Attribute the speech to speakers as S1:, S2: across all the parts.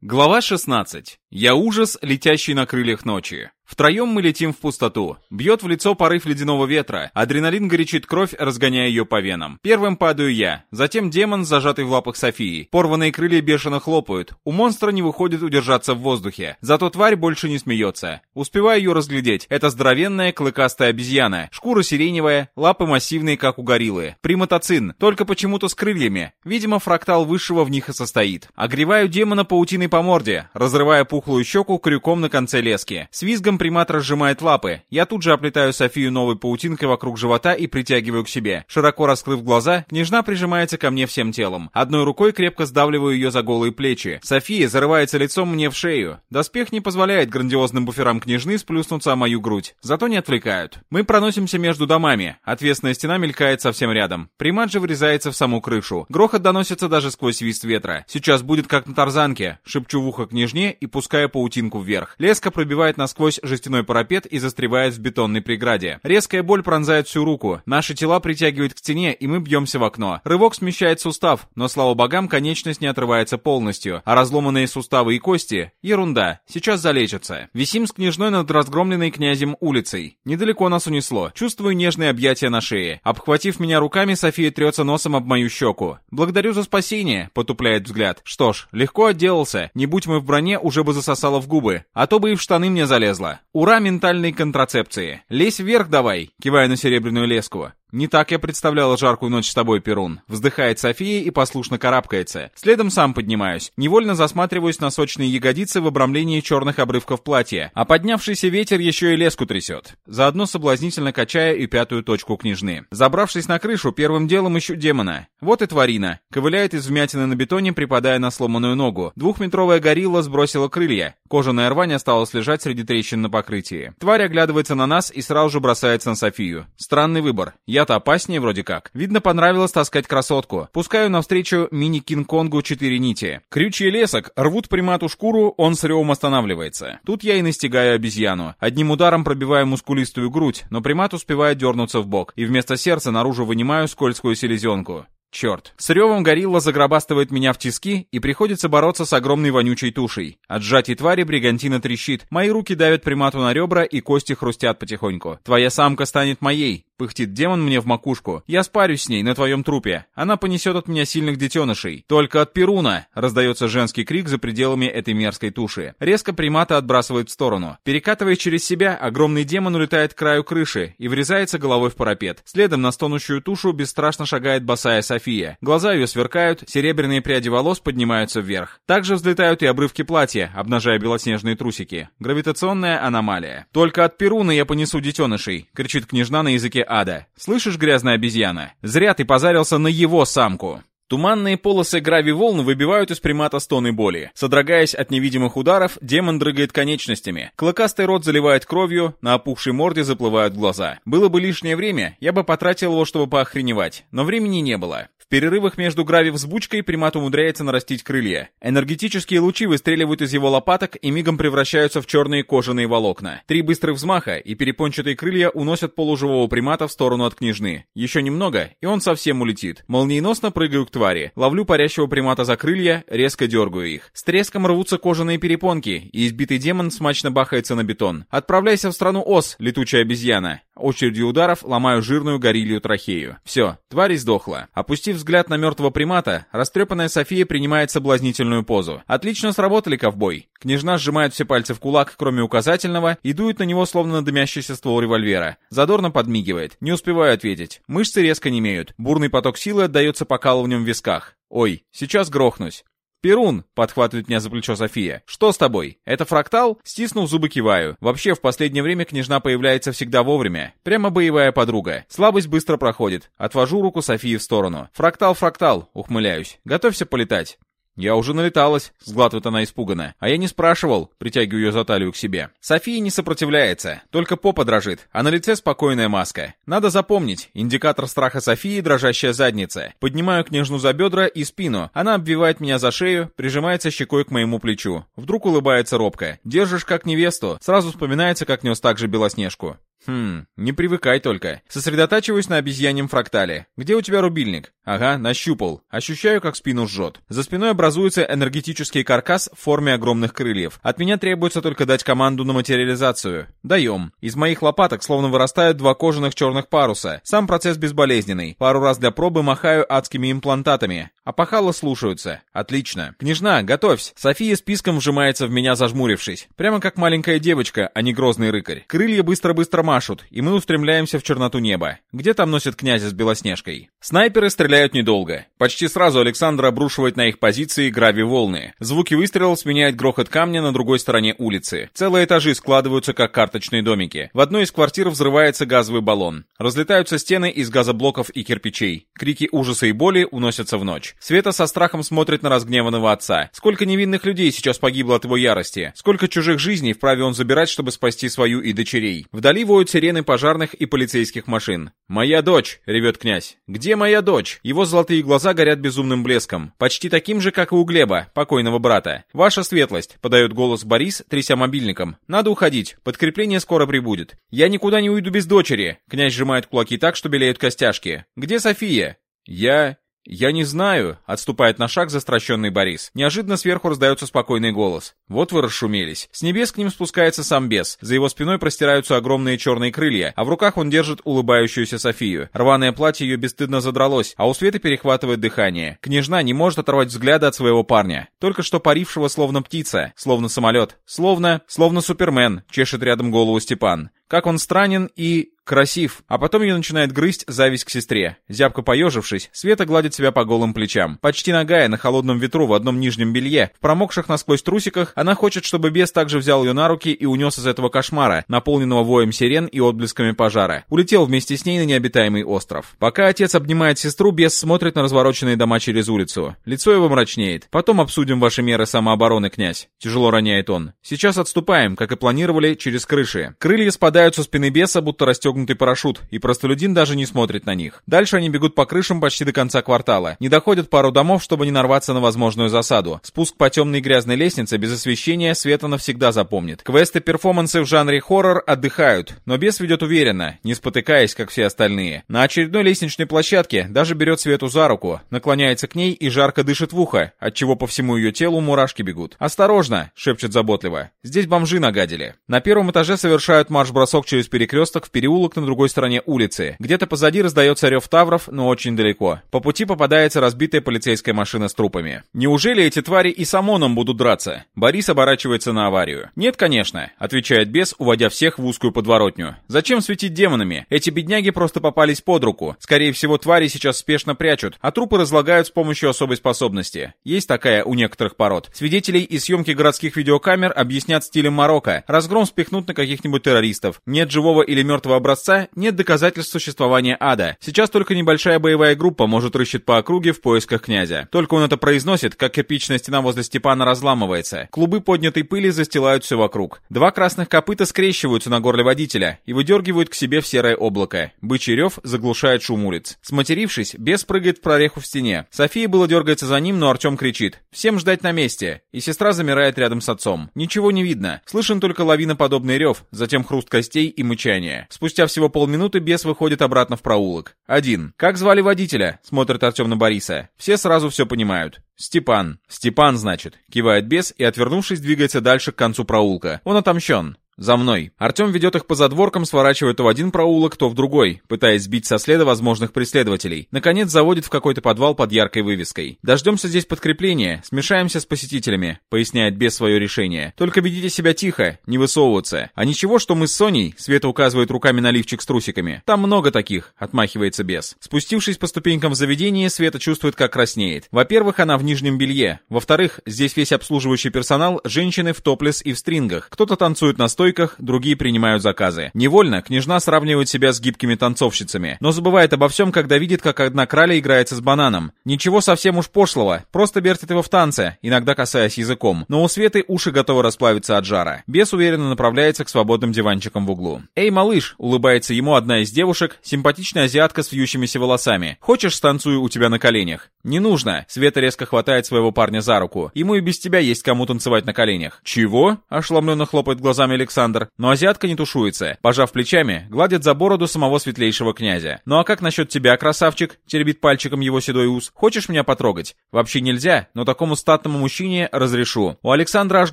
S1: Глава 16. Я ужас, летящий на крыльях ночи. Втроем мы летим в пустоту. Бьет в лицо порыв ледяного ветра. Адреналин горячит кровь, разгоняя ее по венам. Первым падаю я. Затем демон, зажатый в лапах Софии. Порванные крылья бешено хлопают. У монстра не выходит удержаться в воздухе. Зато тварь больше не смеется. Успеваю ее разглядеть. Это здоровенная клыкастая обезьяна. Шкура сиреневая, лапы массивные, как у гориллы. Приматоцин, только почему-то с крыльями. Видимо, фрактал высшего в них и состоит. Огреваю демона паутиной по морде, разрывая пухлую щеку крюком на конце лески. С визгом примат разжимает лапы. Я тут же оплетаю Софию новой паутинкой вокруг живота и притягиваю к себе. Широко раскрыв глаза, княжна прижимается ко мне всем телом. Одной рукой крепко сдавливаю ее за голые плечи. София зарывается лицом мне в шею. Доспех не позволяет грандиозным буферам княжны сплюснуться о мою грудь. Зато не отвлекают. Мы проносимся между домами. Отвесная стена мелькает совсем рядом. Примат же врезается в саму крышу. Грохот доносится даже сквозь свист ветра. Сейчас будет как на тарзанке. Шепчу в ухо княжне и пускаю паутинку вверх. Леска пробивает насквозь жестяной парапет и застревает в бетонной преграде. Резкая боль пронзает всю руку. Наши тела притягивают к стене, и мы бьемся в окно. Рывок смещает сустав, но, слава богам, конечность не отрывается полностью. А разломанные суставы и кости — ерунда. Сейчас залечатся. Висим с княжной над разгромленной князем улицей. Недалеко нас унесло. Чувствую нежные объятия на шее. Обхватив меня руками, София трется носом об мою щеку. «Благодарю за спасение», — потупляет взгляд. «Что ж, легко отделался. Не будь мы в броне, уже бы засосало в губы. А то бы и в штаны мне залезло. Ура ментальной контрацепции. Лезь вверх давай, кивая на серебряную леску. «Не так я представляла жаркую ночь с тобой, Перун». Вздыхает София и послушно карабкается. Следом сам поднимаюсь. Невольно засматриваюсь на сочные ягодицы в обрамлении черных обрывков платья, а поднявшийся ветер еще и леску трясет. Заодно соблазнительно качая и пятую точку княжны. Забравшись на крышу, первым делом ищу демона. Вот и тварина. Ковыляет из вмятины на бетоне, припадая на сломанную ногу. Двухметровая горилла сбросила крылья. Кожаная рвань осталась лежать среди трещин на покрытии. Тварь оглядывается на нас и сразу же бросается на Софию. Странный выбор. Я-то опаснее вроде как. Видно, понравилось таскать красотку. Пускаю навстречу мини-кинг-конгу четыре нити. Крючья лесок рвут примату шкуру, он с ревом останавливается. Тут я и настигаю обезьяну. Одним ударом пробиваю мускулистую грудь, но примат успевает дернуться в бок, и вместо сердца наружу вынимаю скользкую селезенку. Черт. С ревом горилла загробастывает меня в тиски, и приходится бороться с огромной вонючей тушей. От сжатий твари бригантина трещит. Мои руки давят примату на ребра, и кости хрустят потихоньку. Твоя самка станет моей. Пыхтит демон мне в макушку. Я спарюсь с ней на твоем трупе. Она понесет от меня сильных детенышей. Только от Перуна! Раздается женский крик за пределами этой мерзкой туши. Резко примата отбрасывает в сторону. Перекатываясь через себя, огромный демон улетает к краю крыши и врезается головой в парапет. Следом на стонущую тушу бесстрашно шагает босая София. Глаза ее сверкают, серебряные пряди волос поднимаются вверх. Также взлетают и обрывки платья, обнажая белоснежные трусики. Гравитационная аномалия. Только от Перуна я понесу детенышей, кричит княжна на языке ада. «Слышишь, грязная обезьяна? Зря ты позарился на его самку!» Туманные полосы грави-волн выбивают из примата стоны боли. Содрогаясь от невидимых ударов, демон дрыгает конечностями. Клыкастый рот заливает кровью, на опухшей морде заплывают глаза. Было бы лишнее время, я бы потратил его, чтобы поохреневать. Но времени не было. Перерывах между грави-взбучкой примат умудряется нарастить крылья. Энергетические лучи выстреливают из его лопаток и мигом превращаются в черные кожаные волокна. Три быстрых взмаха, и перепончатые крылья уносят полуживого примата в сторону от княжны. Еще немного, и он совсем улетит. Молниеносно прыгаю к твари. Ловлю парящего примата за крылья, резко дергаю их. С треском рвутся кожаные перепонки, и избитый демон смачно бахается на бетон. Отправляйся в страну Ос, летучая обезьяна. Очередью ударов ломаю жирную горилью трахею. Все, тварь издохла. Опустив взгляд на мертвого примата, растрепанная София принимает соблазнительную позу. Отлично сработали, ковбой. Княжна сжимает все пальцы в кулак, кроме указательного, и дует на него, словно на дымящийся ствол револьвера. Задорно подмигивает. Не успеваю ответить. Мышцы резко немеют. Бурный поток силы отдается покалыванием в висках. Ой, сейчас грохнусь. «Перун!» — подхватывает меня за плечо София. «Что с тобой? Это фрактал?» Стиснув зубы, киваю. Вообще, в последнее время княжна появляется всегда вовремя. Прямо боевая подруга. Слабость быстро проходит. Отвожу руку Софии в сторону. «Фрактал, фрактал!» — ухмыляюсь. «Готовься полетать!» «Я уже налеталась», — сглатывает она испуганно. «А я не спрашивал», — притягиваю ее за талию к себе. София не сопротивляется, только попа дрожит, а на лице спокойная маска. Надо запомнить, индикатор страха Софии — дрожащая задница. Поднимаю княжну за бедра и спину. Она обвивает меня за шею, прижимается щекой к моему плечу. Вдруг улыбается робко. «Держишь как невесту». Сразу вспоминается, как нес также Белоснежку. Хм, не привыкай только. Сосредотачиваюсь на обезьяньем фрактале. Где у тебя рубильник? Ага, нащупал. Ощущаю, как спину жжет. За спиной образуется энергетический каркас в форме огромных крыльев. От меня требуется только дать команду на материализацию. Даем. Из моих лопаток словно вырастают два кожаных черных паруса. Сам процесс безболезненный. Пару раз для пробы махаю адскими имплантатами. А пахало слушаются. Отлично. Княжна, готовься. София списком вжимается в меня, зажмурившись. Прямо как маленькая девочка, а не грозный рыкарь. Крылья быстро-быстро машут, и мы устремляемся в черноту неба. Где там носят князя с Белоснежкой? Снайперы стреляют недолго. Почти сразу Александр обрушивает на их позиции грави-волны. Звуки выстрелов сменяет грохот камня на другой стороне улицы. Целые этажи складываются как карточные домики. В одной из квартир взрывается газовый баллон. Разлетаются стены из газоблоков и кирпичей. Крики ужаса и боли уносятся в ночь. Света со страхом смотрит на разгневанного отца. Сколько невинных людей сейчас погибло от его ярости? Сколько чужих жизней вправе он забирать, чтобы спасти свою и дочерей? Вдали воют сирены пожарных и полицейских машин. «Моя дочь!» — ревет князь. «Где моя дочь?» Его золотые глаза горят безумным блеском. Почти таким же, как и у Глеба, покойного брата. «Ваша светлость!» — подает голос Борис, тряся мобильником. «Надо уходить. Подкрепление скоро прибудет». «Я никуда не уйду без дочери!» Князь сжимает кулаки так, что белеют костяшки. «Где София?» «Я...» «Я не знаю», — отступает на шаг застращенный Борис. Неожиданно сверху раздается спокойный голос. Вот вы расшумелись. С небес к ним спускается сам бес. За его спиной простираются огромные черные крылья, а в руках он держит улыбающуюся Софию. Рваное платье ее бесстыдно задралось, а у Светы перехватывает дыхание. Княжна не может оторвать взгляда от своего парня. Только что парившего словно птица, словно самолет, словно... словно Супермен, чешет рядом голову Степан. Как он странен и красив. А потом ее начинает грызть зависть к сестре. Зябко поежившись, Света гладит себя по голым плечам. Почти нагая на холодном ветру в одном нижнем белье, в промокших насквозь трусиках, она хочет, чтобы бес также взял ее на руки и унес из этого кошмара, наполненного воем сирен и отблесками пожара. Улетел вместе с ней на необитаемый остров. Пока отец обнимает сестру, бес смотрит на развороченные дома через улицу. Лицо его мрачнеет. Потом обсудим ваши меры самообороны, князь. Тяжело роняет он. Сейчас отступаем, как и планировали, через крыши. Крылья спадают со спины беса, будто расстегнутые расстегнутый парашют, и простолюдин даже не смотрит на них. Дальше они бегут по крышам почти до конца квартала. Не доходят пару домов, чтобы не нарваться на возможную засаду. Спуск по темной грязной лестнице без освещения Света навсегда запомнит. Квесты-перформансы в жанре хоррор отдыхают, но бес ведет уверенно, не спотыкаясь, как все остальные. На очередной лестничной площадке даже берет Свету за руку, наклоняется к ней и жарко дышит в ухо, отчего по всему ее телу мурашки бегут. «Осторожно!» — шепчет заботливо. «Здесь бомжи нагадили». На первом этаже совершают марш-бросок через перекресток в переулок переулок на другой стороне улицы. Где-то позади раздается рев тавров, но очень далеко. По пути попадается разбитая полицейская машина с трупами. Неужели эти твари и с ОМОНом будут драться? Борис оборачивается на аварию. Нет, конечно, отвечает бес, уводя всех в узкую подворотню. Зачем светить демонами? Эти бедняги просто попались под руку. Скорее всего, твари сейчас спешно прячут, а трупы разлагают с помощью особой способности. Есть такая у некоторых пород. Свидетелей и съемки городских видеокамер объяснят стилем Марокко. Разгром спихнут на каких-нибудь террористов. Нет живого или мертвого образца образца нет доказательств существования ада. Сейчас только небольшая боевая группа может рыщет по округе в поисках князя. Только он это произносит, как кирпичная стена возле Степана разламывается. Клубы поднятой пыли застилают все вокруг. Два красных копыта скрещиваются на горле водителя и выдергивают к себе в серое облако. Бычий рев заглушает шум улиц. Сматерившись, бес прыгает в прореху в стене. София было дергается за ним, но Артем кричит. «Всем ждать на месте!» И сестра замирает рядом с отцом. Ничего не видно. Слышен только лавиноподобный рев, затем хруст костей и мычание. Спустя всего полминуты бес выходит обратно в проулок. Один. «Как звали водителя?» — смотрит Артем на Бориса. Все сразу все понимают. «Степан». «Степан, значит». Кивает бес и, отвернувшись, двигается дальше к концу проулка. Он отомщен. «За мной!» Артем ведет их по задворкам, сворачивая то в один проулок, то в другой, пытаясь сбить со следа возможных преследователей. Наконец заводит в какой-то подвал под яркой вывеской. «Дождемся здесь подкрепления, смешаемся с посетителями», — поясняет без свое решение. «Только ведите себя тихо, не высовываться. А ничего, что мы с Соней», — Света указывает руками на лифчик с трусиками. «Там много таких», — отмахивается бес. Спустившись по ступенькам в заведение, Света чувствует, как краснеет. Во-первых, она в нижнем белье. Во-вторых, здесь весь обслуживающий персонал — женщины в топлес и в стрингах. Кто-то танцует на стойке, стойках, другие принимают заказы. Невольно княжна сравнивает себя с гибкими танцовщицами, но забывает обо всем, когда видит, как одна краля играется с бананом. Ничего совсем уж пошлого, просто вертит его в танце, иногда касаясь языком, но у Светы уши готовы расплавиться от жара. Бес уверенно направляется к свободным диванчикам в углу. «Эй, малыш!» — улыбается ему одна из девушек, симпатичная азиатка с вьющимися волосами. «Хочешь, станцую у тебя на коленях?» «Не нужно!» — Света резко хватает своего парня за руку. «Ему и без тебя есть кому танцевать на коленях». «Чего?» — ошеломленно хлопает глазами Александр Александр, но азиатка не тушуется. Пожав плечами, гладит за бороду самого светлейшего князя. «Ну а как насчет тебя, красавчик?» — теребит пальчиком его седой ус. «Хочешь меня потрогать?» «Вообще нельзя, но такому статному мужчине разрешу». У Александра аж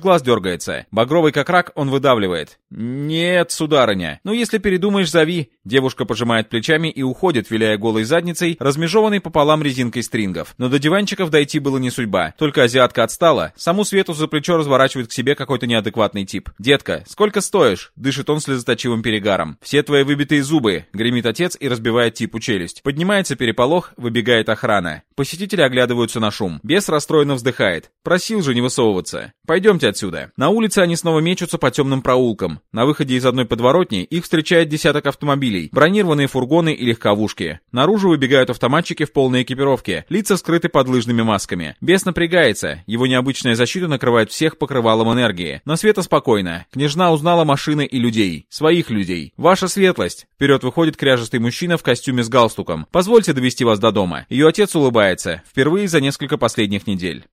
S1: глаз дергается. Багровый как рак он выдавливает. «Нет, сударыня. Ну если передумаешь, зови». Девушка пожимает плечами и уходит, виляя голой задницей, размежеванной пополам резинкой стрингов. Но до диванчиков дойти было не судьба. Только азиатка отстала. Саму Свету за плечо разворачивает к себе какой-то неадекватный тип. «Детка, сколько стоишь?» — дышит он слезоточивым перегаром. «Все твои выбитые зубы!» — гремит отец и разбивает типу челюсть. Поднимается переполох, выбегает охрана. Посетители оглядываются на шум. Бес расстроенно вздыхает. Просил же не высовываться. Пойдемте отсюда. На улице они снова мечутся по темным проулкам. На выходе из одной подворотни их встречает десяток автомобилей, бронированные фургоны и легковушки. Наружу выбегают автоматчики в полной экипировке, лица скрыты под лыжными масками. Бес напрягается, его необычная защита накрывает всех покрывалом энергии. Но Света спокойно. Княжна узнала машины и людей. Своих людей. Ваша светлость. Вперед выходит кряжестый мужчина в костюме с галстуком. Позвольте довести вас до дома. Ее отец улыбается. Впервые за несколько последних недель.